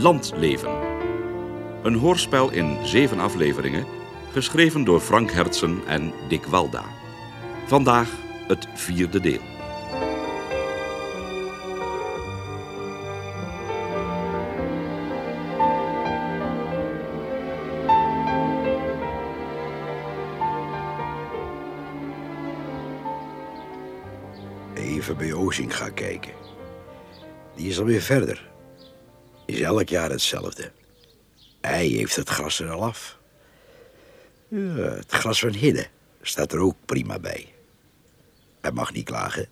Landleven. Een hoorspel in zeven afleveringen, geschreven door Frank Hertsen en Dick Walda. Vandaag het vierde deel. Even bij Ozing gaan kijken. Die is alweer verder. Is elk jaar hetzelfde. Hij heeft het gras er al af. Het gras van Hidde staat er ook prima bij. Hij mag niet klagen.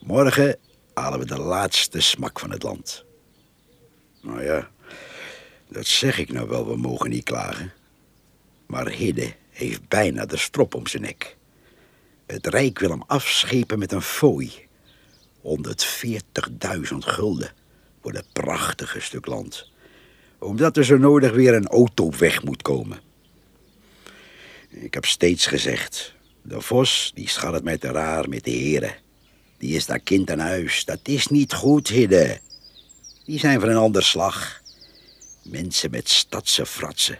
Morgen halen we de laatste smak van het land. Nou ja, dat zeg ik nou wel, we mogen niet klagen. Maar Hidde heeft bijna de strop om zijn nek. Het Rijk wil hem afschepen met een fooi. 140.000 gulden voor dat prachtige stuk land. Omdat er zo nodig weer een auto weg moet komen. Ik heb steeds gezegd, de vos die schat het mij te raar met de heren. Die is daar kind aan huis, dat is niet goed, Hidde. Die zijn van een ander slag. Mensen met stadse fratsen.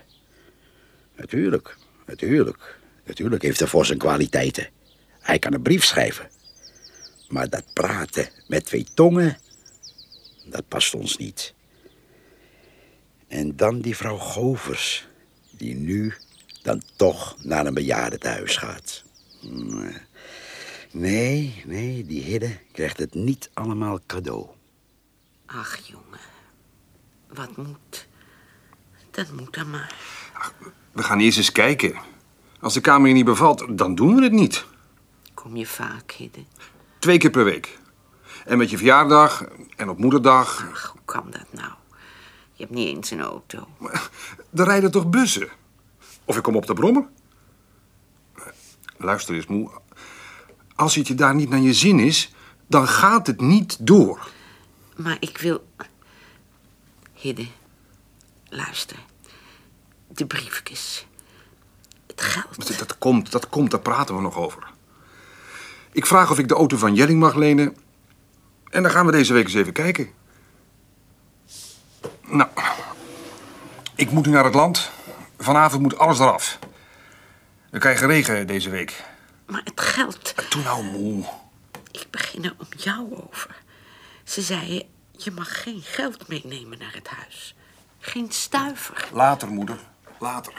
Natuurlijk, natuurlijk. Natuurlijk heeft de vos zijn kwaliteiten. Hij kan een brief schrijven. Maar dat praten met twee tongen, dat past ons niet. En dan die vrouw Govers, die nu dan toch naar een bejaardentehuis gaat. Nee, nee, die Hidde krijgt het niet allemaal cadeau. Ach, jongen. Wat moet? Dat moet dan maar. We gaan eerst eens kijken. Als de kamer je niet bevalt, dan doen we het niet. Kom je vaak, Hidde? Twee keer per week. En met je verjaardag en op moederdag. Ach, hoe kan dat nou? Je hebt niet eens een auto. Er rijden toch bussen? Of ik kom op de brommer? Luister eens, moe. Als het je daar niet naar je zin is, dan gaat het niet door. Maar ik wil... Hidde, luister. De briefjes. Het geld. Dat, dat komt, dat komt, daar praten we nog over. Ik vraag of ik de auto van Jelling mag lenen. En dan gaan we deze week eens even kijken. Nou, ik moet nu naar het land. Vanavond moet alles eraf. We krijgen regen deze week. Maar het geld... Doe nou, moe. Ik begin er om jou over. Ze zeiden, je mag geen geld meenemen naar het huis. Geen stuiver. Later, moeder. Later.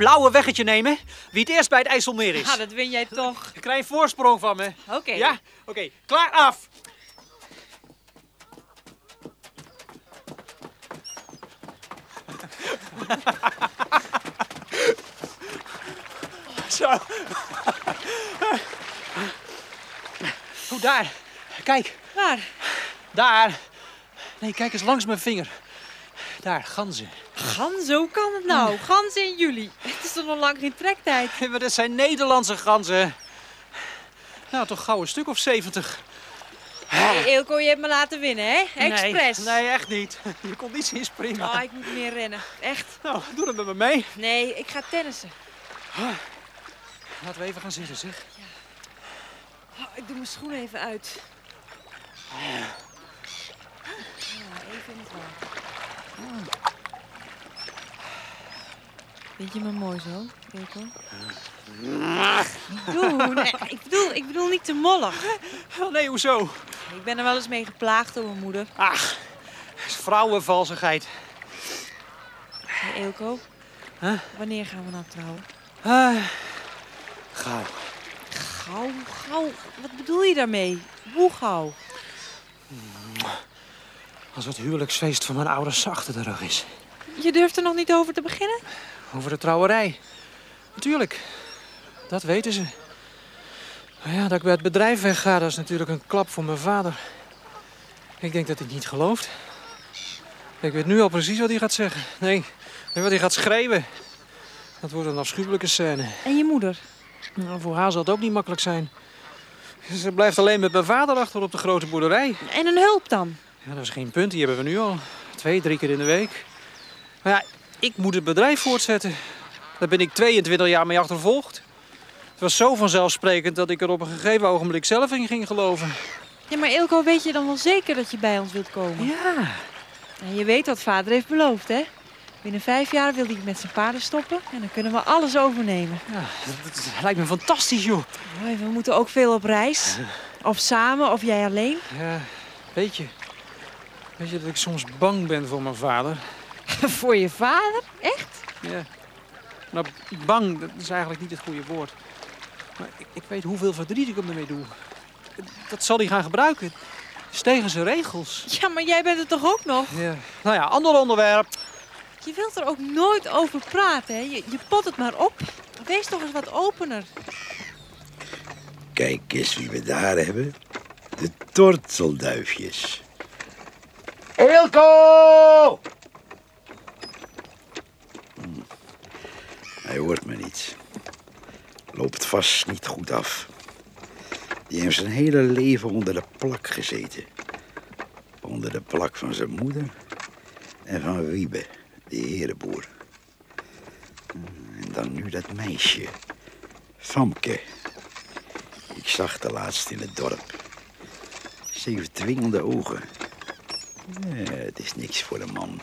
Blauwe weggetje nemen. Wie het eerst bij het IJsselmeer is. Ja, dat win jij toch. Ik krijg een voorsprong van me. Oké. Ja? Oké, klaar af. Zo. Oh, daar. Kijk. Waar? Daar. Nee, kijk eens langs mijn vinger. Daar, ganzen. Ganzen? Hoe kan het nou? Ganzen in juli. Het is toch nog lang geen trektijd? Maar dat zijn Nederlandse ganzen. Nou, toch gauw een stuk of zeventig. Hey, Eelco, je hebt me laten winnen, hè? Express. Nee, nee, echt niet. Je kon niet zien springen. Oh, ik moet meer rennen. Echt. Nou, doe dan met me mee. Nee, ik ga tennissen. Laten we even gaan zitten, zeg. Oh, ik doe mijn schoen even uit. Ja, even in het water. Vind je me mooi zo, Eelco? Niet doen. Nee, ik, bedoel, ik bedoel niet te mollig. Oh, nee, hoezo? Ik ben er wel eens mee geplaagd door mijn moeder. Ach, vrouwenvalsigheid. Hey, Eelco, Huh? wanneer gaan we nou trouwen? Ah, gauw. Gauw, gauw. Wat bedoel je daarmee? Hoe gauw? Als het huwelijksfeest van mijn ouders achter de rug is. Je durft er nog niet over te beginnen? Over de trouwerij. Natuurlijk. Dat weten ze. Maar ja, dat ik bij het bedrijf wegga, dat is natuurlijk een klap voor mijn vader. Ik denk dat hij het niet gelooft. Ik weet nu al precies wat hij gaat zeggen. Nee, wat hij gaat schreeuwen. Dat wordt een afschuwelijke scène. En je moeder? Nou, voor haar zal het ook niet makkelijk zijn. Ze blijft alleen met mijn vader achter op de grote boerderij. En een hulp dan? Ja, dat is geen punt, die hebben we nu al. Twee, drie keer in de week. Maar ja, ik moet het bedrijf voortzetten. Daar ben ik 22 jaar mee achtervolgd. Het was zo vanzelfsprekend dat ik er op een gegeven ogenblik zelf in ging geloven. Ja, maar Ilko, weet je dan wel zeker dat je bij ons wilt komen? Ja. En je weet wat vader heeft beloofd, hè? Binnen vijf jaar wil hij met zijn paarden stoppen en dan kunnen we alles overnemen. ja dat, dat lijkt me fantastisch, joh. We moeten ook veel op reis. Of samen, of jij alleen. Ja, weet je. Weet je dat ik soms bang ben voor mijn vader? Voor je vader? Echt? Ja. Nou, bang, dat is eigenlijk niet het goede woord. Maar ik, ik weet hoeveel verdriet ik hem ermee doe. Dat zal hij gaan gebruiken. Het is tegen zijn regels. Ja, maar jij bent er toch ook nog? Ja. Nou ja, ander onderwerp. Je wilt er ook nooit over praten, hè? Je, je pot het maar op. Wees toch eens wat opener. Kijk eens wie we daar hebben. De tortelduifjes. Eelco! Hij hoort me niet. Loopt vast niet goed af. Die heeft zijn hele leven onder de plak gezeten. Onder de plak van zijn moeder en van Wiebe, de herenboer. En dan nu dat meisje, Famke. Ik zag de laatst in het dorp. Ze heeft dwingende ogen. Het is niks voor een man.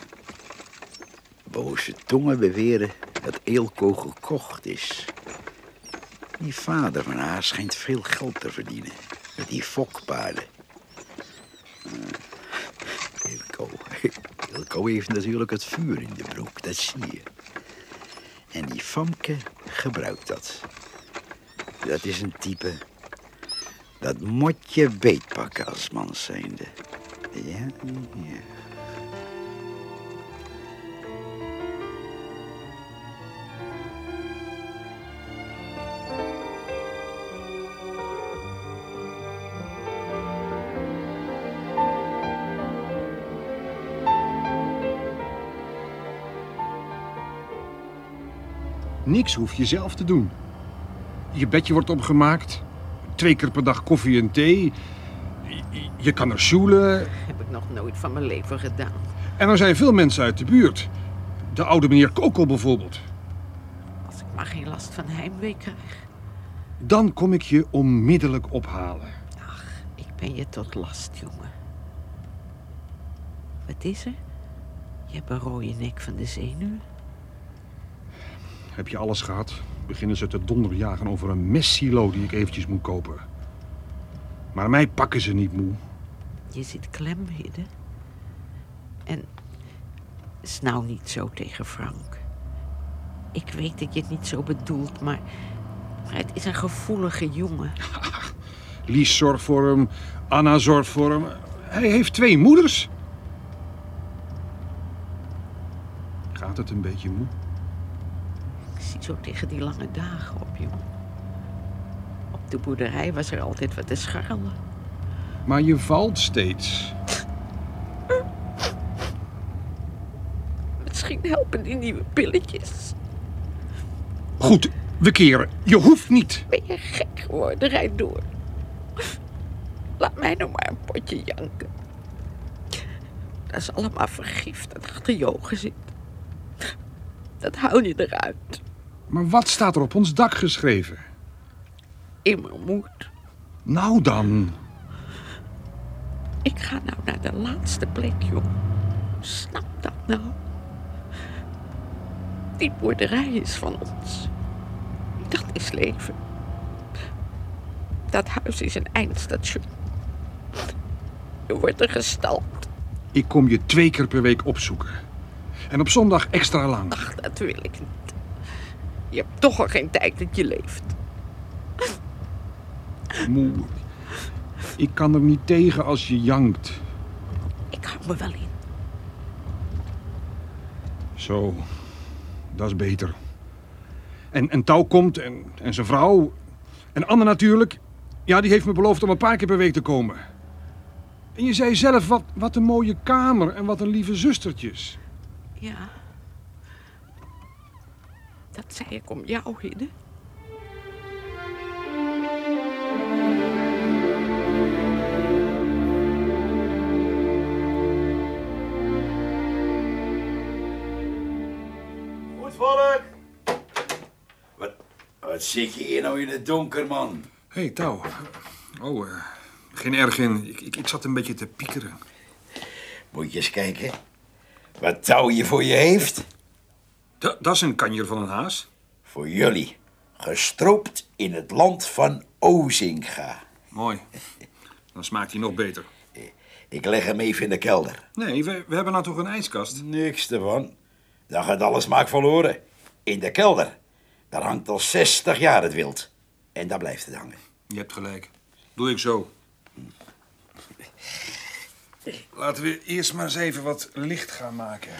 Boze tongen beweren dat Eelco gekocht is. Die vader van haar schijnt veel geld te verdienen. Met die fokpaarden. Eh, Eelco. Eelco heeft natuurlijk het vuur in de broek, dat zie je. En die Famke gebruikt dat. Dat is een type dat moet je beetpakken als man zijnde. Ja, ja. Niks hoef je zelf te doen. Je bedje wordt opgemaakt. Twee keer per dag koffie en thee. Je- kan er sjoelen. Heb ik nog nooit van mijn leven gedaan. En er zijn veel mensen uit de buurt. De oude meneer Kokel bijvoorbeeld. Als ik maar geen last van heimwee krijg. Dan kom ik je onmiddellijk ophalen. Ach, ik ben je tot last, jongen. Wat is er? Je hebt een rode nek van de zenuwen. Heb je alles gehad? Beginnen ze te donderjagen over een messsilo die ik eventjes moet kopen. Maar mij pakken ze niet moe. Je zit klem, Hidde. En is nou niet zo tegen Frank. Ik weet dat je het niet zo bedoelt, maar, maar het is een gevoelige jongen. Lies zorgt voor hem. Anna zorgt voor hem. Hij heeft twee moeders. Gaat het een beetje moe? Zo tegen die lange dagen op, jongen. Op de boerderij was er altijd wat te scharrelen. Maar je valt steeds. Misschien helpen die nieuwe pilletjes. Goed, we keren. Je hoeft niet. Ben je gek geworden? Rijd door. Laat mij nou maar een potje janken. Dat is allemaal vergif dat achter je ogen zit. Dat haal je eruit. Maar wat staat er op ons dak geschreven? Immer moed. Nou dan. Ik ga nou naar de laatste plek, jongen. Snap dat nou? Die boerderij is van ons. Dat is leven. Dat huis is een eindstation. Je wordt er gestald. Ik kom je twee keer per week opzoeken. En op zondag extra lang. Ach, dat wil ik niet. Je hebt toch al geen tijd dat je leeft. Moe. Ik kan er niet tegen als je jankt. Ik hou me wel in. Zo, dat is beter. En, en Touw komt en, en zijn vrouw. En Anne natuurlijk. Ja, die heeft me beloofd om een paar keer per week te komen. En je zei zelf, wat, wat een mooie kamer en wat een lieve zustertjes. Ja dat zei ik om jou, Hidde. Goed volk! Wat, wat zit je hier nou in het donker, man? Hé, hey, Touw. Oh, eh, geen erg in. Ik, ik, ik zat een beetje te piekeren. Moet je eens kijken wat touw je voor je heeft. Da- Dat is een kanjer van een haas. Voor jullie. Gestroopt in het land van Ozinga. Mooi. Dan smaakt hij nog beter. Ik leg hem even in de kelder. Nee, we, we hebben nou toch een ijskast? Niks ervan. Dan gaat alle smaak verloren. In de kelder. Daar hangt al 60 jaar het wild. En daar blijft het hangen. Je hebt gelijk. Doe ik zo. Laten we eerst maar eens even wat licht gaan maken.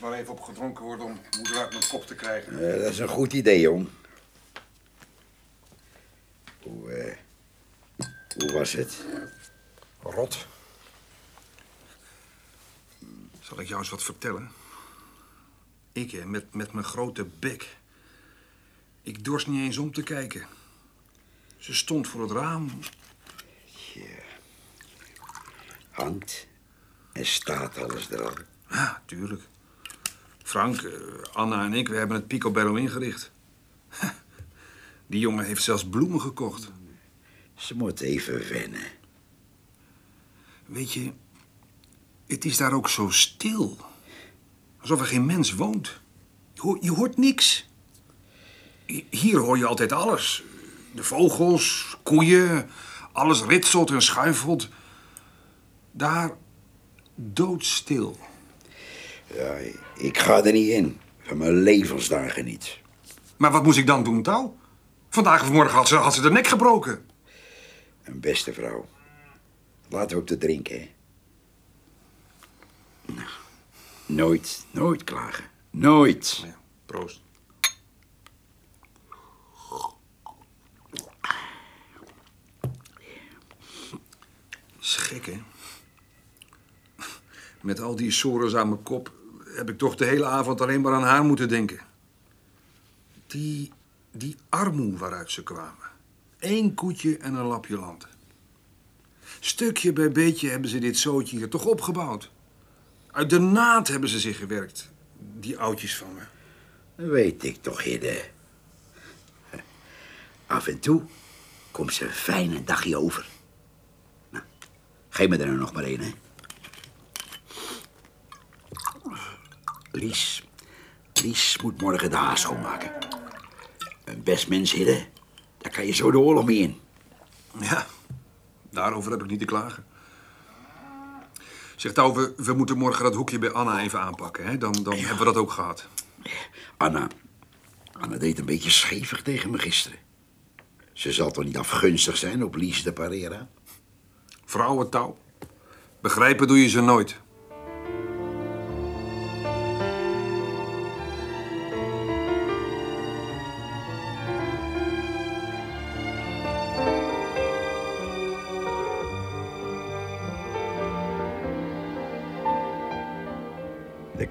Moet maar even op gedronken worden om moeder uit mijn kop te krijgen. Eh, dat is een goed idee, jong. Hoe, eh, hoe was het? Rot. Zal ik jou eens wat vertellen? Ik, hè, met, met mijn grote bek. Ik dorst niet eens om te kijken. Ze stond voor het raam. Hangt en staat alles er al. Ja, tuurlijk. Frank, eh, Anna en ik, we hebben het Picobello ingericht. Die jongen heeft zelfs bloemen gekocht. Ze moet even wennen. Weet je, het is daar ook zo stil. Alsof er geen mens woont. Je, hoort- je hoort niks. Hi- Hier hoor je altijd alles. De vogels, koeien, alles ritselt en schuifelt. Daar doodstil. Ja, ik ga er niet in. Van mijn levensdagen niet. Maar wat moest ik dan doen, Touw? Vandaag of morgen had ze, had ze de nek gebroken. Een beste vrouw. Laten we op te drinken, hè. Nou, Nooit, nooit klagen. Nooit. Ja, proost. Is gek, hè? Met al die sores aan mijn kop heb ik toch de hele avond alleen maar aan haar moeten denken. Die, die armoe waaruit ze kwamen. Eén koetje en een lapje land. Stukje bij beetje hebben ze dit zootje hier toch opgebouwd. Uit de naad hebben ze zich gewerkt, die oudjes van me. Dat weet ik toch, Hidde. Af en toe komt ze een fijne dagje over. Nou, geef me er nou nog maar één, hè. Lies. Lies moet morgen de haas schoonmaken. Een best mens, Hidde. Daar kan je zo de oorlog mee in. Ja, daarover heb ik niet te klagen. Zeg Touw, we, we moeten morgen dat hoekje bij Anna even aanpakken. Hè? Dan, dan hebben we dat ook gehad. Anna. Anna deed een beetje schevig tegen me gisteren. Ze zal toch niet afgunstig zijn op Lies de Parera? Vrouwen Touw. Begrijpen doe je ze nooit.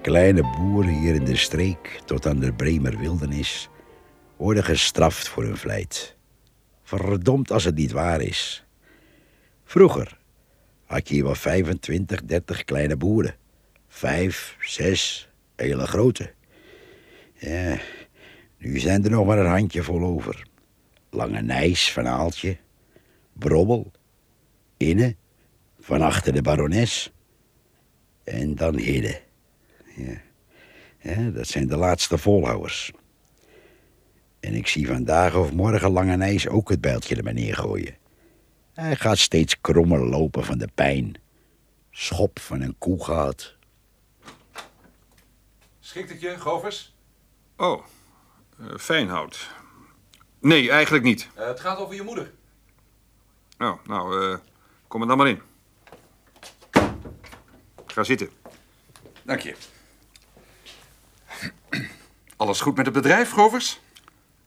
Kleine boeren hier in de streek tot aan de Bremer wildernis worden gestraft voor hun vlijt. Verdomd als het niet waar is. Vroeger had je hier wel 25, 30 kleine boeren. Vijf, zes hele grote. Ja, nu zijn er nog maar een handjevol over. Lange Nijs van Aaltje, Brobbel, Inne, van achter de barones en dan Hidde. Ja. ja, dat zijn de laatste volhouders. En ik zie vandaag of morgen Lange Nijs ook het bijltje er maar neergooien. Hij gaat steeds krommer lopen van de pijn. Schop van een koe gehad. Schikt het je, Govers? Oh, eh, fijnhout. Nee, eigenlijk niet. Eh, het gaat over je moeder. Oh, nou, eh, kom er dan maar in. Ga zitten. Dank je. Alles goed met het bedrijf, Govers?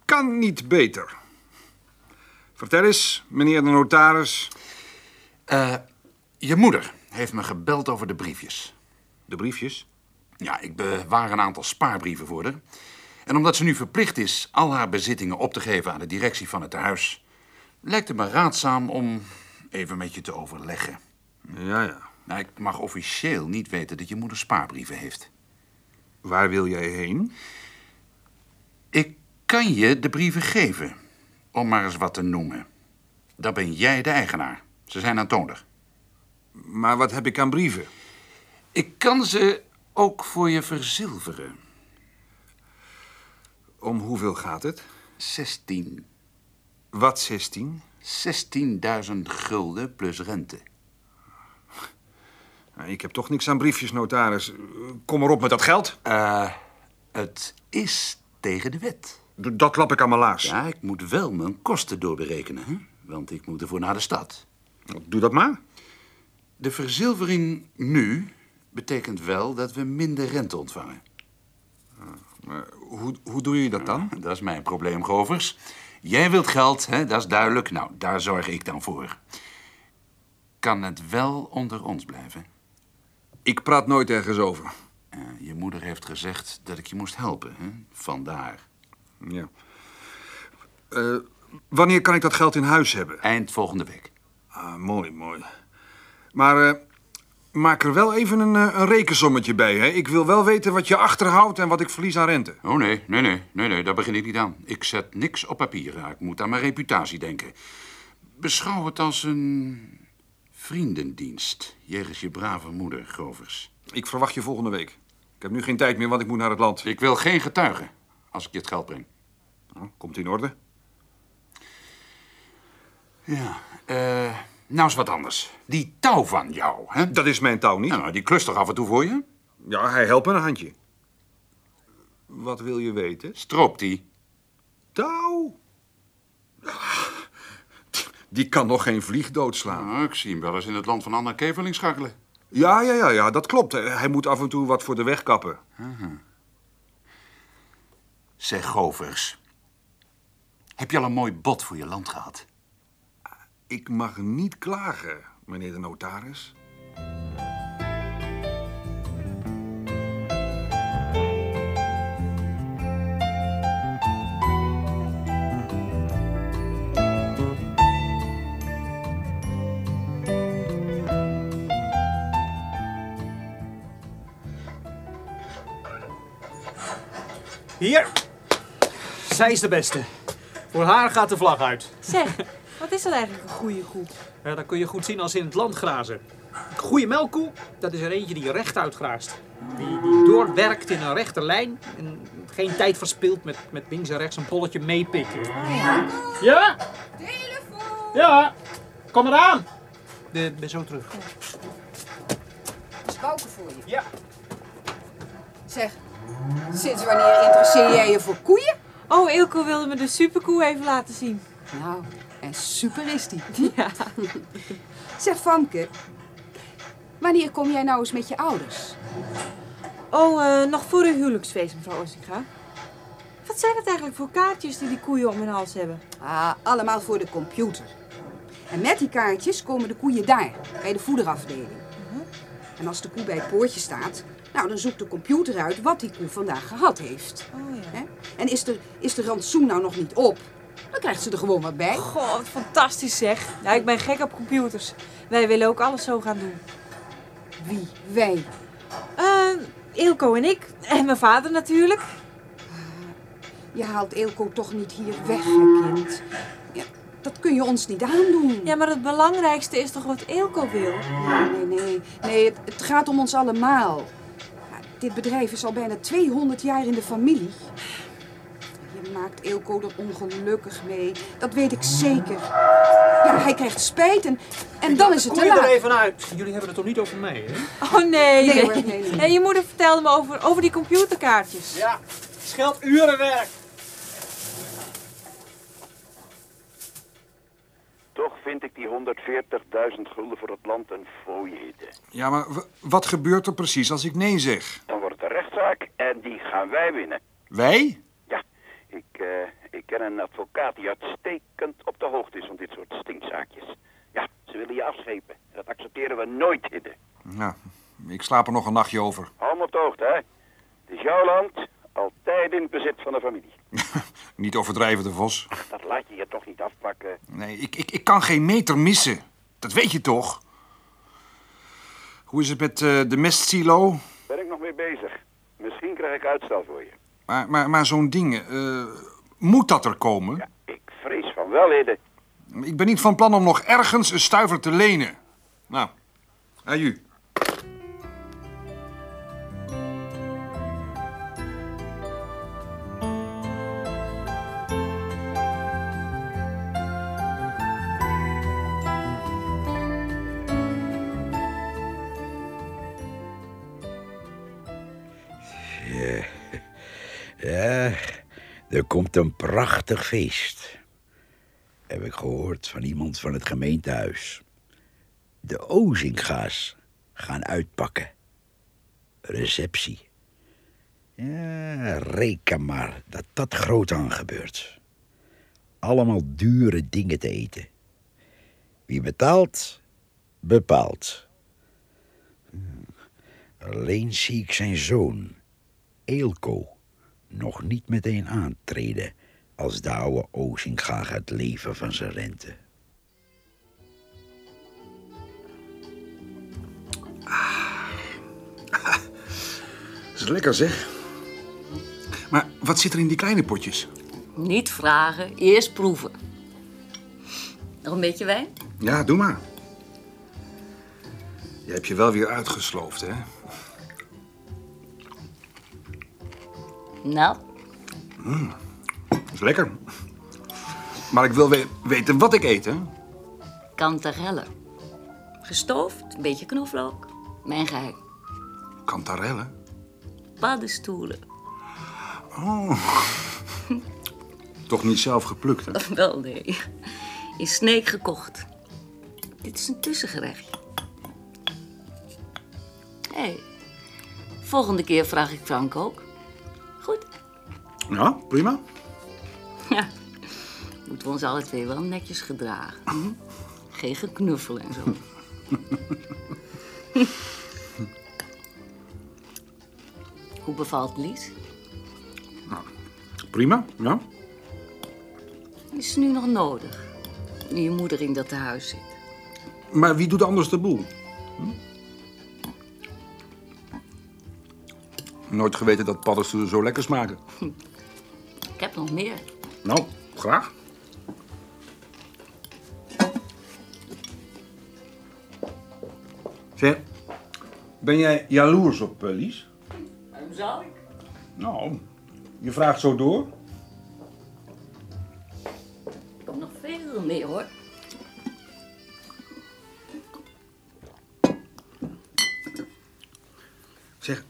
Kan niet beter. Vertel eens, meneer de notaris. Eh, je moeder heeft me gebeld over de briefjes. De briefjes? Ja, ik bewaar een aantal spaarbrieven voor haar. En omdat ze nu verplicht is al haar bezittingen op te geven aan de directie van het huis, lijkt het me raadzaam om even met je te overleggen. Ja, ja. Nou, ik mag officieel niet weten dat je moeder spaarbrieven heeft. Waar wil jij heen? Ik kan je de brieven geven, om maar eens wat te noemen. Dan ben jij de eigenaar. Ze zijn aantoonlijk. Maar wat heb ik aan brieven? Ik kan ze ook voor je verzilveren. Om hoeveel gaat het? 16. Wat 16? 16.000 gulden plus rente. Nou, ik heb toch niks aan briefjes, notaris. Kom maar op met dat geld. Eh, het is tegen de wet. D- Dat klap ik aan mijn laars. Ja, ik moet wel mijn kosten doorberekenen, hè? want ik moet ervoor naar de stad. Doe dat maar. De verzilvering nu betekent wel dat we minder rente ontvangen. Maar hoe, hoe doe je dat dan? Dat is mijn probleem, Govers. Jij wilt geld, hè? dat is duidelijk. Nou, daar zorg ik dan voor. Kan het wel onder ons blijven? Ik praat nooit ergens over. Eh, je moeder heeft gezegd dat ik je moest helpen, hè? Vandaar. Ja. Eh, wanneer kan ik dat geld in huis hebben? Eind volgende week. Ah, mooi, mooi. Maar eh, maak er wel even een, een rekensommetje bij. Hè? Ik wil wel weten wat je achterhoudt en wat ik verlies aan rente. Oh nee, nee, nee, nee, nee, daar begin ik niet aan. Ik zet niks op papier. Ik moet aan mijn reputatie denken. Beschouw het als een vriendendienst. Jegens je brave moeder, Grovers. Ik verwacht je volgende week. Ik heb nu geen tijd meer, want ik moet naar het land. Ik wil geen getuigen als ik je het geld breng. Nou, komt in orde. Ja, eh, nou eens wat anders. Die touw van jou, hè? Dat is mijn touw niet. Nou, die klust toch af en toe voor je? Ja, hij helpt me een handje. Wat wil je weten? Stroopt die? Touw? Die kan nog geen vlieg doodslaan. Nou, ik zie hem wel eens in het land van Anna Keverling schakelen. Ja, ja, ja, ja, dat klopt. Hij moet af en toe wat voor de weg kappen. Zeg, Govers. Heb je al een mooi bod voor je land gehad? Ik mag niet klagen, meneer de notaris. Zij is de beste. Voor haar gaat de vlag uit. Zeg, wat is dat eigenlijk een goede koe? Ja, dat kun je goed zien als ze in het land grazen. Een goede melkkoe, dat is er eentje die recht uitgraast. Die, die doorwerkt in een rechte lijn en geen tijd verspilt met, met links en rechts een polletje meepikken. Ja? Telefoon! Ja, kom eraan. De, ben zo terug. is Bouke voor je. Ja. Zeg, sinds wanneer interesseer jij je voor koeien? Oh, Ilko wilde me de superkoe even laten zien. Nou, en super is die. Ja. Zeg, Famke, wanneer kom jij nou eens met je ouders? Oh, eh, nog voor uw huwelijksfeest, mevrouw Ossinga. Wat zijn dat eigenlijk voor kaartjes die die koeien om hun hals hebben? Ah, allemaal voor de computer. En met die kaartjes komen de koeien daar, bij de voederafdeling. En als de koe bij het poortje staat, nou, dan zoekt de computer uit wat die koe vandaag gehad heeft. Oh ja. En is de, is de rantsoen nou nog niet op, dan krijgt ze er gewoon wat bij. Goh, wat fantastisch zeg. Ja, ik ben gek op computers. Wij willen ook alles zo gaan doen. Wie? Wij. Eh, Ilko en ik. En mijn vader natuurlijk. Je haalt Eelco toch niet hier weg, hè, kind. Ja, dat kun je ons niet aandoen. Ja, maar het belangrijkste is toch wat Ilko wil? Nee, nee, nee. nee het, het gaat om ons allemaal. Ja, dit bedrijf is al bijna 200 jaar in de familie. Maakt Eelco er ongelukkig mee. Dat weet ik zeker. Ja, hij krijgt spijt en, en dan is het Kom te je er laat. even uit. Jullie hebben het toch niet over mij, hè? Oh nee, Nee nee. hoor, nee, nee. Nee, je moeder vertelde me over, over die computerkaartjes. Ja, scheelt urenwerk. Toch vind ik die 140.000 gulden voor het land een fooiede. Ja, maar wat gebeurt er precies als ik nee zeg? Dan wordt het een rechtszaak en die gaan wij winnen. Wij? Ja, ik, eh, ik ken een advocaat die uitstekend op de hoogte is van dit soort stinkzaakjes. Ja, ze willen je afschepen. Dat accepteren we nooit, Hidde. Nou, ik slaap er nog een nachtje over. Hou me op de hoogte, hè. Het is jouw land, altijd in het bezit van de familie. Niet overdrijven, de Vos. Dat laat je je toch niet afpakken. Nee, ik, ik, ik kan geen meter missen. Dat weet je toch? Hoe is het met eh, de mestsilo? Ben ik nog mee bezig. Misschien krijg ik uitstel voor je. Maar, maar, maar zo'n ding, eh, moet dat er komen? Ja, ik vrees van wel, Hidde. Ik ben niet van plan om nog ergens een stuiver te lenen. Nou, aju. Komt een prachtig feest. Heb ik gehoord van iemand van het gemeentehuis. De Ozinga's gaan uitpakken. Receptie. Ja, reken maar dat dat groot aan gebeurt. Allemaal dure dingen te eten. Wie betaalt, bepaalt. Hmm. Alleen zie ik zijn zoon, Eelco, nog niet meteen aantreden als de oude Ozinga gaat leven van zijn rente. Dat is lekker zeg. Maar wat zit er in die kleine potjes? Niet vragen, eerst proeven. Nog een beetje wijn? Ja, doe maar. Je hebt je wel weer uitgesloofd, hè? Nou, Dat is lekker. Maar ik wil we- weten wat ik eet, hè? kantarellen. Gestoofd, een beetje knoflook. Mijn geheim. Kantarellen. Paddenstoelen. Toch niet zelf geplukt, hè? Wel nee. In Sneek gekocht. Dit is een tussengerechtje. Hé, hey, volgende keer vraag ik Frank ook. Ja, prima. Ja, moeten we ons alle twee wel netjes gedragen. hm? Geen geknuffel en zo. Hoe bevalt Lies? Prima, ja. Is ze nu nog nodig? Nu je moeder in dat tehuis zit. Maar wie doet anders de boel? Hm? Nooit geweten dat paddenstoelen zo lekker smaken. Nog meer. Nou, graag. Zeg, ben jij jaloers op eh, Lies? Waarom zou ik? Nou, je vraagt zo door. Er komt nog veel meer hoor. Zeg,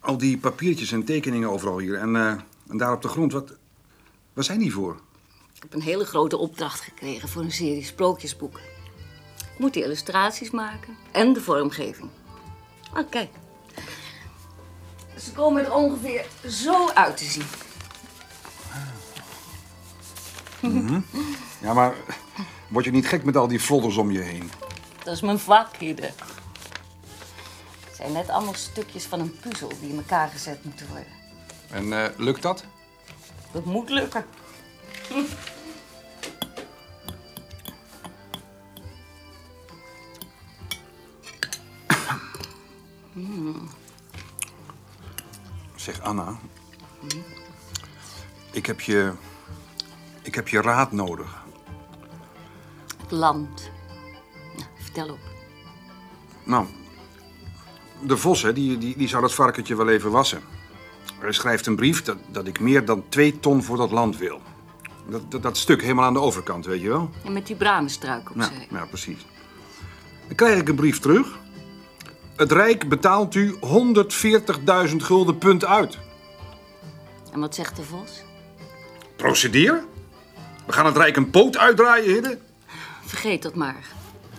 al die papiertjes en tekeningen overal hier en, eh, en daar op de grond, wat, waar zijn die voor? Ik heb een hele grote opdracht gekregen voor een serie sprookjesboeken. Ik moet de illustraties maken en de vormgeving. Ah, kijk. Ze komen er ongeveer zo uit te zien. Ja, maar word je niet gek met al die flodders om je heen? Dat is mijn vak, Hidde. Het zijn net allemaal stukjes van een puzzel die in elkaar gezet moeten worden. En eh, lukt dat? Dat moet lukken. Zeg, Anna. Ik heb je... Ik heb je raad nodig. Het land. Nou, vertel op. Nou, de vos, hè, die, die, die zou dat varkentje wel even wassen. Hij schrijft een brief dat, dat ik meer dan twee ton voor dat land wil. Dat, dat, dat stuk helemaal aan de overkant, weet je wel? En met die bramenstruik Ja, opzij. ja, precies. Dan krijg ik een brief terug. Het Rijk betaalt u 140.000 gulden punt uit. En wat zegt de vos? Procedeer? We gaan het Rijk een poot uitdraaien, Hidde? Vergeet dat maar.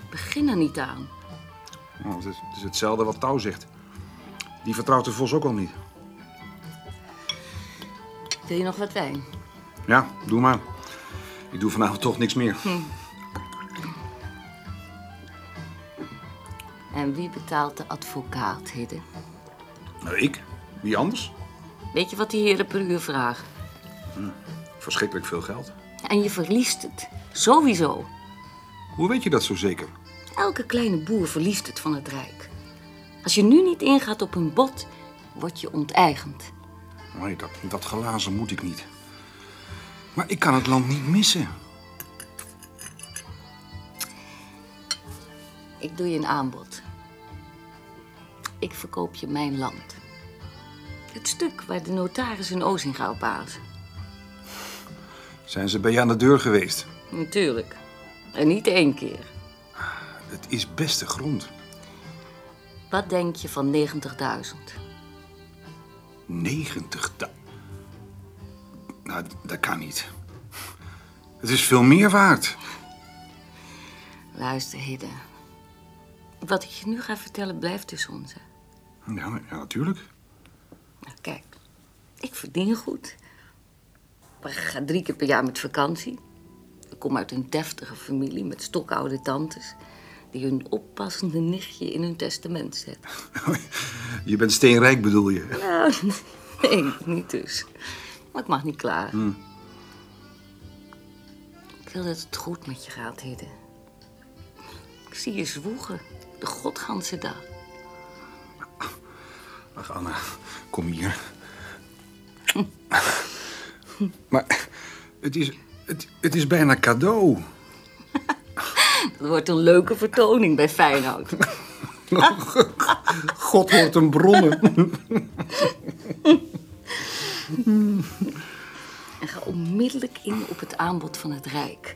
Begin er niet aan. Nou, het, is, het is hetzelfde wat Touw zegt. Die vertrouwt de vos ook al niet. Wil je nog wat wijn? Ja, doe maar. Ik doe vanavond toch niks meer. En wie betaalt de advocaat, Hidde? Nou, ik? Wie anders? Weet je wat die heren per uur vragen? Verschrikkelijk veel geld. En je verliest het. Sowieso. Hoe weet je dat zo zeker? Elke kleine boer verliest het van het Rijk. Als je nu niet ingaat op een bod, word je onteigend. Nee, dat, dat glazen moet ik niet. Maar ik kan het land niet missen. Ik doe je een aanbod. Ik verkoop je mijn land. Het stuk waar de notaris in Ozinga op. Zijn ze bij je aan de deur geweest? Natuurlijk. En niet één keer. Het is beste grond. Wat denk je van 90.000? 90. Da nou, dat kan niet. Het is veel meer waard. Luister, Hidde. Wat ik je nu ga vertellen blijft tussen ons. hè? Ja, ja, natuurlijk. Nou, kijk. Ik verdien goed. Maar ik ga drie keer per jaar met vakantie. Ik kom uit een deftige familie met stokoude tantes... die hun oppassende nichtje in hun testament zetten. Je bent steenrijk, bedoel je? Nou, nee, niet dus. Maar ik mag niet klagen. Ik wil dat het goed met je gaat, Hidde. Ik zie je zwoegen, de godganse dag. Ach, Anna, kom hier. Maar het is, het, het is bijna cadeau. Dat wordt een leuke vertoning bij Feyenoord. God hoort een bronnen. En ga onmiddellijk in op het aanbod van het Rijk.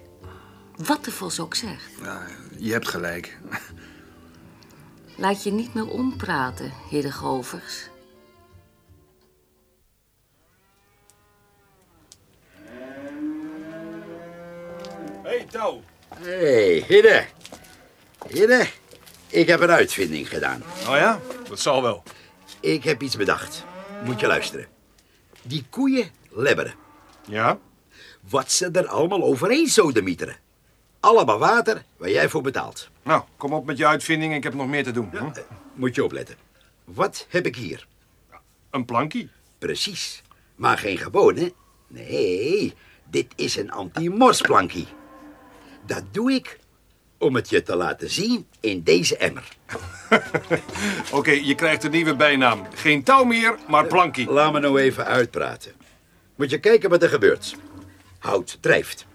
Wat de vos ook zegt. Ja, je hebt gelijk. Laat je niet meer ompraten, Hidde Govers. Hé, hey, touw. Hé, hey, Hidde. Hidde, ik heb een uitvinding gedaan. Oh ja? Dat zal wel. Ik heb iets bedacht. Moet je luisteren. Die koeien lebberen. Ja? Wat ze er allemaal overheen sodemieteren. Allemaal water waar jij voor betaalt. Nou, kom op met je uitvinding. Ik heb nog meer te doen. Hm? Moet je opletten. Wat heb ik hier? Een plankie. Precies. Maar geen gewone. Nee, dit is een anti-morsplankie. Dat doe ik om het je te laten zien in deze emmer. Oké, je krijgt een nieuwe bijnaam. Geen touw meer, maar plankie. Laat me nou even uitpraten. Moet je kijken wat er gebeurt. Hout drijft.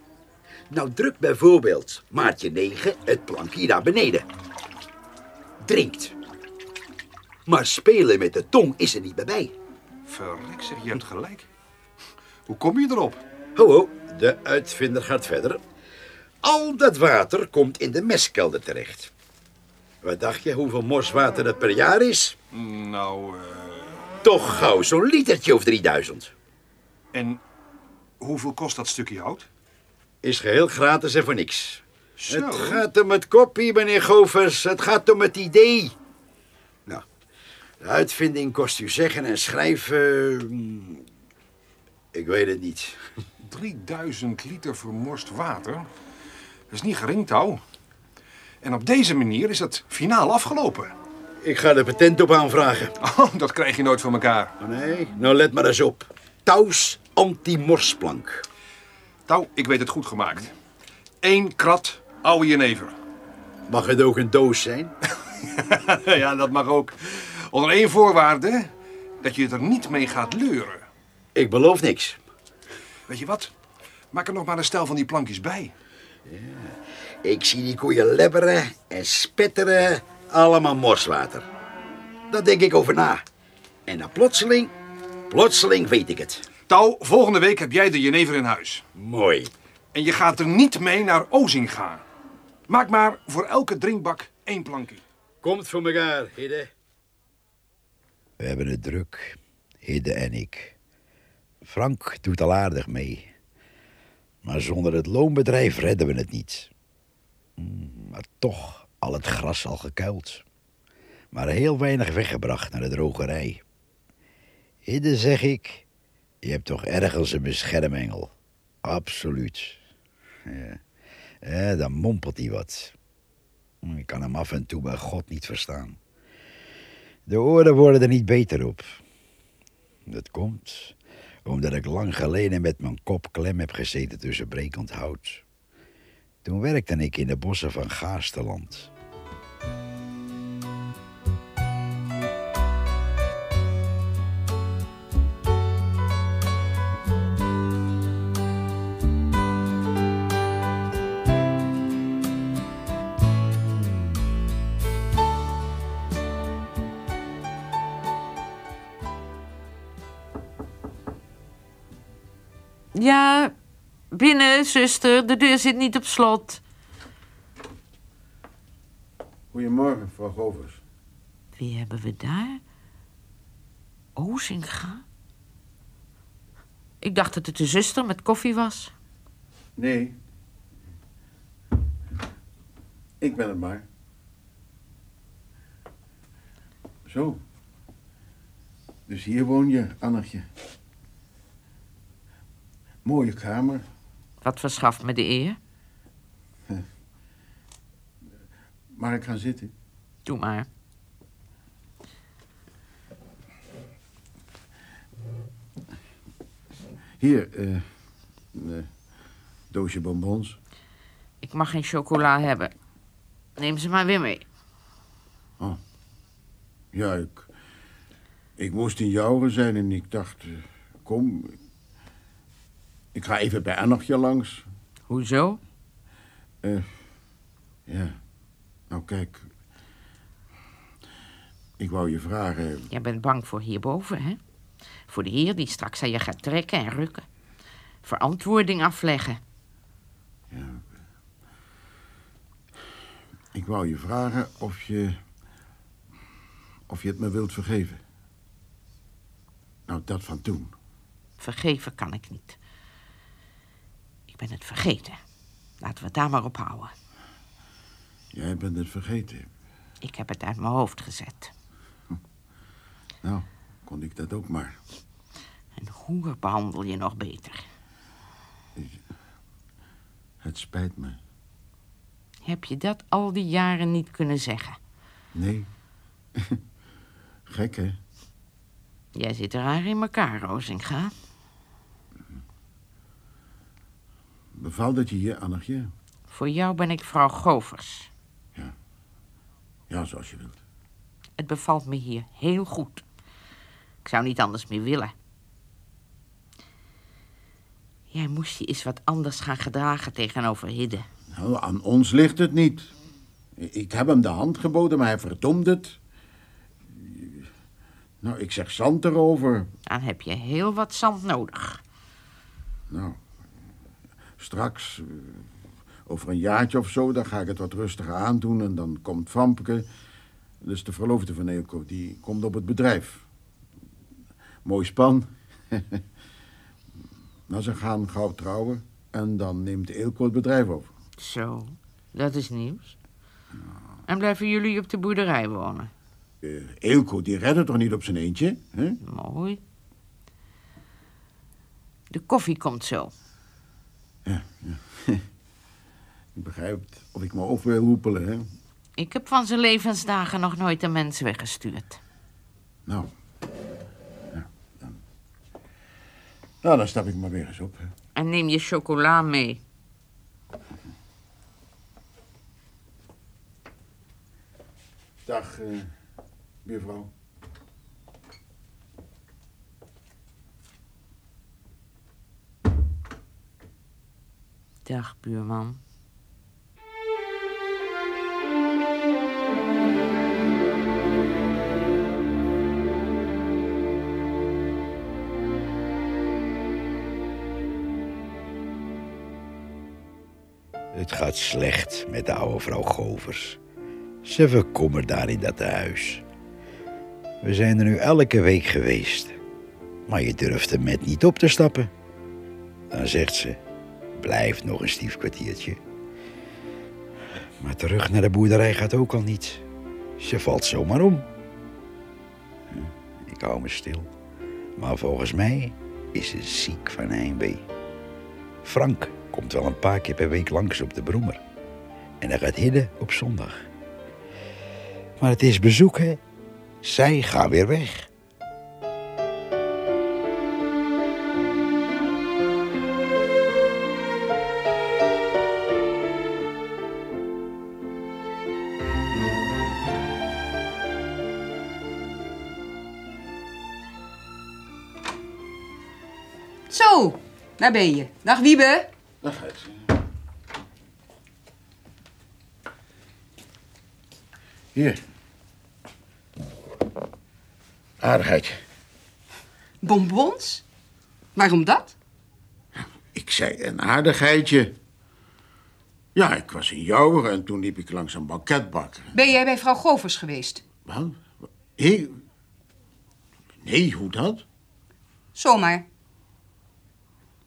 Nou druk bijvoorbeeld maatje 9 het plankje naar beneden. Drinkt. Maar spelen met de tong is er niet bij bij. Verrek zeg, je hebt gelijk. Hoe kom je erop? Ho, ho, de uitvinder gaat verder. Al dat water komt in de mestkelder terecht. Wat dacht je hoeveel morswater het per jaar is? Nou, eh... Toch gauw zo'n litertje of 3000. En hoeveel kost dat stukje hout? Is geheel gratis en voor niks. Zo. Het gaat om het kopie, meneer Govers. Het gaat om het idee. Nou, de uitvinding kost u zeggen en schrijven... hmm, Ik weet het niet. 3000 liter vermorst water. Dat is niet gering touw. En op deze manier is het finaal afgelopen. Ik ga de patent op aanvragen. Oh, dat krijg je nooit van elkaar. Oh, nee, nou let maar eens op. Taus anti-morsplank. Touw, ik weet het goed gemaakt. Eén krat oude jenever. Mag het ook een doos zijn? ja, dat mag ook. Onder één voorwaarde, dat je er niet mee gaat leuren. Ik beloof niks. Weet je wat? Maak er nog maar een stel van die plankjes bij. Ik zie die koeien lebberen en spetteren. Allemaal morswater. Daar denk ik over na. En dan plotseling, plotseling weet ik het. Touw, volgende week heb jij de jenever in huis. Mooi. En je gaat er niet mee naar Ozinga. Maak maar voor elke drinkbak één plankje. Komt voor elkaar, Hidde. We hebben het druk, Hidde en ik. Frank doet al aardig mee. Maar zonder het loonbedrijf redden we het niet. Mm, Maar toch, al het gras al gekuild. Maar heel weinig weggebracht naar de drogerij. Hidde, zeg ik, je hebt toch ergens een beschermengel. Absoluut. Ja, dan mompelt hij wat. Ik kan hem af en toe bij God niet verstaan. De oren worden er niet beter op. Dat komt omdat ik lang geleden met mijn kop klem heb gezeten tussen brekend hout. Toen werkte ik in de bossen van Gaasterland. Binnen, zuster. De deur zit niet op slot. Goedemorgen, mevrouw Govers. Wie hebben we daar? Ozinga? Ik dacht dat het de zuster met koffie was. Nee. Ik ben het maar. Zo. Dus hier woon je, Annetje. Mooie kamer. Wat verschaft me de eer? Mag ik gaan zitten? Doe maar. Hier, eh, een eh, doosje bonbons. Ik mag geen chocola hebben. Neem ze maar weer mee. Ja, ik, ik moest in Jouren zijn en ik dacht, eh, kom, ik ga even bij Annetje langs. Hoezo? Eh, ja, nou kijk, ik wou je vragen, Jij bent bang voor hierboven, hè? Voor de heer die straks aan je gaat trekken en rukken. Verantwoording afleggen. ik wou je vragen of je, of je het me wilt vergeven. Nou, dat van toen. Vergeven kan ik niet. Ik ben het vergeten. Laten we het daar maar op houden. Jij bent het vergeten. Ik heb het uit mijn hoofd gezet. Nou, kon ik dat ook maar. En hoe behandel je nog beter? Het spijt me. Heb je dat al die jaren niet kunnen zeggen? Nee. Gek, hè? Jij zit raar in elkaar, Rozinga. Bevalt het je hier, Annetje? Voor jou ben ik vrouw Govers. Ja, zoals je wilt. Het bevalt me hier heel goed. Ik zou niet anders meer willen. Jij moest je eens wat anders gaan gedragen tegenover Hidde. Nou, aan ons ligt het niet. Ik heb hem de hand geboden, maar hij verdomde het. Nou, ik zeg zand erover. Dan heb je heel wat zand nodig. Nou, straks, eh, over een jaartje of zo, dan ga ik het wat rustiger aandoen. En dan komt Vampke, dus de verloofde van Eelco, die komt op het bedrijf. Mooi span. nou, ze gaan gauw trouwen. En dan neemt Eelco het bedrijf over. Zo, dat is nieuws. En blijven jullie op de boerderij wonen? Eh, Eelco, die redt het toch niet op zijn eentje? Hè? Mooi. De koffie komt zo. Ik begrijp of ik me op wil roepelen, hè? Ik heb van zijn levensdagen nog nooit een mens weggestuurd. Nou. Ja, dan. Nou, dan stap ik maar weer eens op. Hè. En neem je chocola mee. Dag, buurvrouw. Dag, buurman. Het gaat slecht met de oude vrouw Govers. Ze verkommert daar in dat huis. We zijn er nu elke week geweest. Maar je durft er met niet op te stappen. Dan zegt ze, blijf nog een stief kwartiertje. Maar terug naar de boerderij gaat ook al niet. Ze valt zomaar om. Ik hou me stil. Maar volgens mij is ze ziek van heimwee. Frank komt wel een paar keer per week langs op de broemer. En dan gaat Hidde op zondag. Maar het is bezoek, hè? Zij gaan weer weg. Zo, daar ben je. Dag Wiebe. Dag, Gijs. Hier. Aardigheid. Bonbons? Waarom dat? Ik zei een aardigheidje. Ja, ik was in Jouwer en toen liep ik langs een banketbak. Ben jij bij vrouw Govers geweest? Wat? Hé? Nee, hoe dat? Zomaar.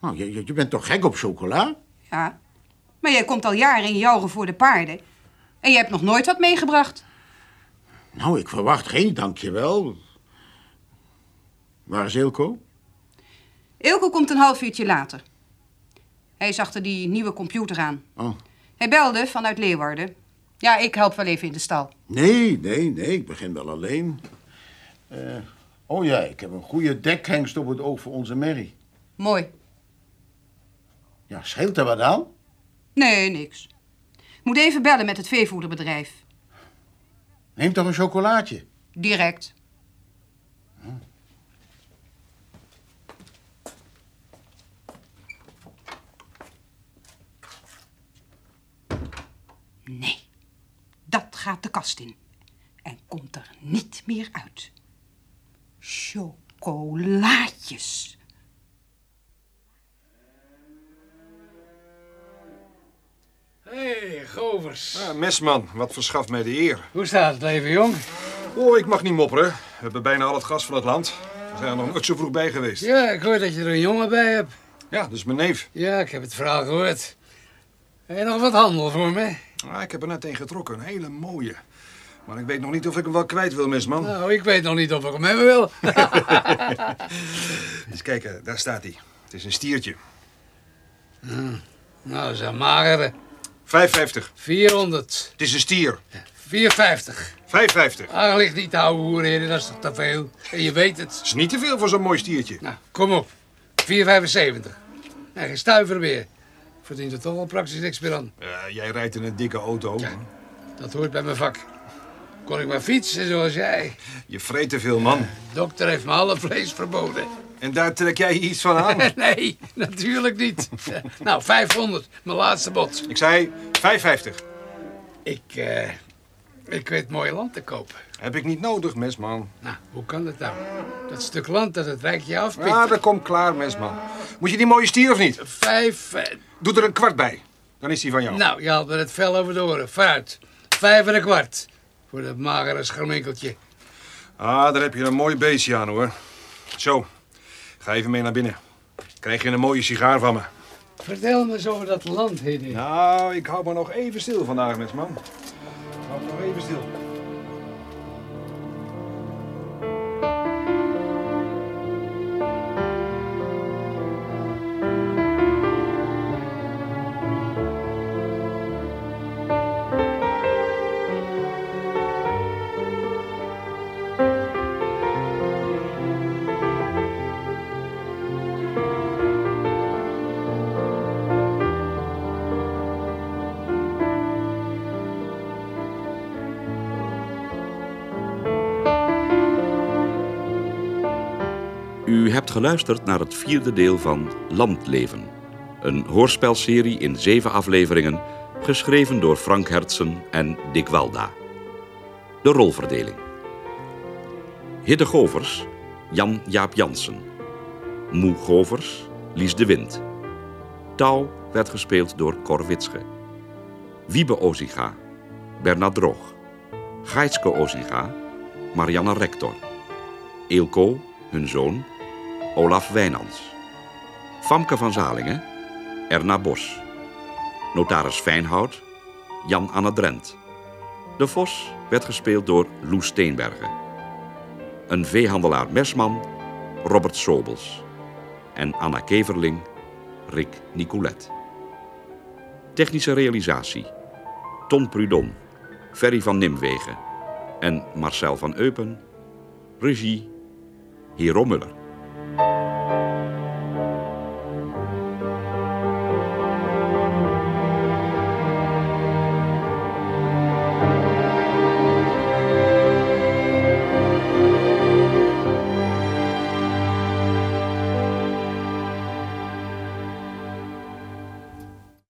Nou, je, bent toch gek op chocola? Ja. Maar jij komt al jaren in Jouren voor de paarden. En je hebt nog nooit wat meegebracht. Nou, ik verwacht geen dankjewel. Waar is Eelco? Ilko komt een half uurtje later. Hij is achter die nieuwe computer aan. Oh. Hij belde vanuit Leeuwarden. Ja, ik help wel even in de stal. Nee, nee, nee, ik begin wel alleen. Eh, oh ja, ik heb een goede dekhengst op het oog voor onze Mary. Mooi. Ja, scheelt er wat aan? Nee, niks. Moet even bellen met het veevoederbedrijf. Neem toch een chocolaatje. Direct. Nee, dat gaat de kast in. En komt er niet meer uit. Chocolaatjes. Hé, Ah, mesman, wat verschaft mij de eer. Hoe staat het leven, jong? Oh, ik mag niet mopperen. We hebben bijna al het gas van het land. We zijn er nog nooit zo vroeg bij geweest. Ja, ik hoor dat je er een jongen bij hebt. Ja, dat is mijn neef. Ja, ik heb het verhaal gehoord. Heb je nog wat handel voor me? Ah, ik heb er net een getrokken, een hele mooie. Maar ik weet nog niet of ik hem wel kwijt wil, mesman. Nou, ik weet nog niet of ik hem hebben wil. Eens kijken, daar staat hij. Het is een stiertje. nou, dat is een magere. 5,50. 400. Het is een stier. 450. 5,50. Ah, ligt niet te ouwe hoeren, dat is toch te veel. En je weet het. Dat is niet te veel voor zo'n mooi stiertje. Nou, kom op. 4,75. En geen stuiver meer. Verdient er toch wel praktisch niks meer aan. Ja, jij rijdt in een dikke auto. Dat hoort bij mijn vak. Kon ik maar fietsen zoals jij. Je vreet te veel, man. De dokter heeft me alle vlees verboden. En daar trek jij iets van aan? nee, natuurlijk niet. nou, 500. Mijn laatste bod. Ik zei 5,50. Ik, eh, ik weet mooi land te kopen. Heb ik niet nodig, mesman. Nou, hoe kan dat nou? Dat stuk land dat het rijkje afpikt. Ja, dat komt klaar, mesman. Moet je die mooie stier of niet? Vijf... eh, Doe er een kwart bij. Dan is die van jou. nou, je haalt me het vel over de oren. Vooruit. Vijf en een kwart. Voor dat magere scharminkeltje. Ah, daar heb je een mooi beestje aan, hoor. Zo, ga even mee naar binnen. Krijg je een mooie sigaar van me. Vertel me eens over dat land, Hidde. Nou, ik hou me nog even stil vandaag, mesman. Ik hou me nog even stil. Geluisterd naar het vierde deel van Landleven. Een hoorspelserie in zeven afleveringen, geschreven door Frank Hertsen en Dick Walda. De rolverdeling. Hidde Govers, Jan Jaap Jansen. Moe Govers, Lies de Wind. Touw werd gespeeld door Cor Witsche. Wiebe Oziga, Bernard Droog. Gaitske Oziga, Marianne Rector. Eelco, hun zoon, Olaf Wijnands. Famke van Zalingen, Erna Bos. Notaris Fijnhout, Jan Anne Drent. De Vos werd gespeeld door Loes Steenbergen. Een veehandelaar Mesman, Robert Sobels. En Anna Keverling, Rick Nicolet. Technische realisatie, Ton Prudon, Ferry van Nimwegen en Marcel van Eupen. Regie, Hero Muller.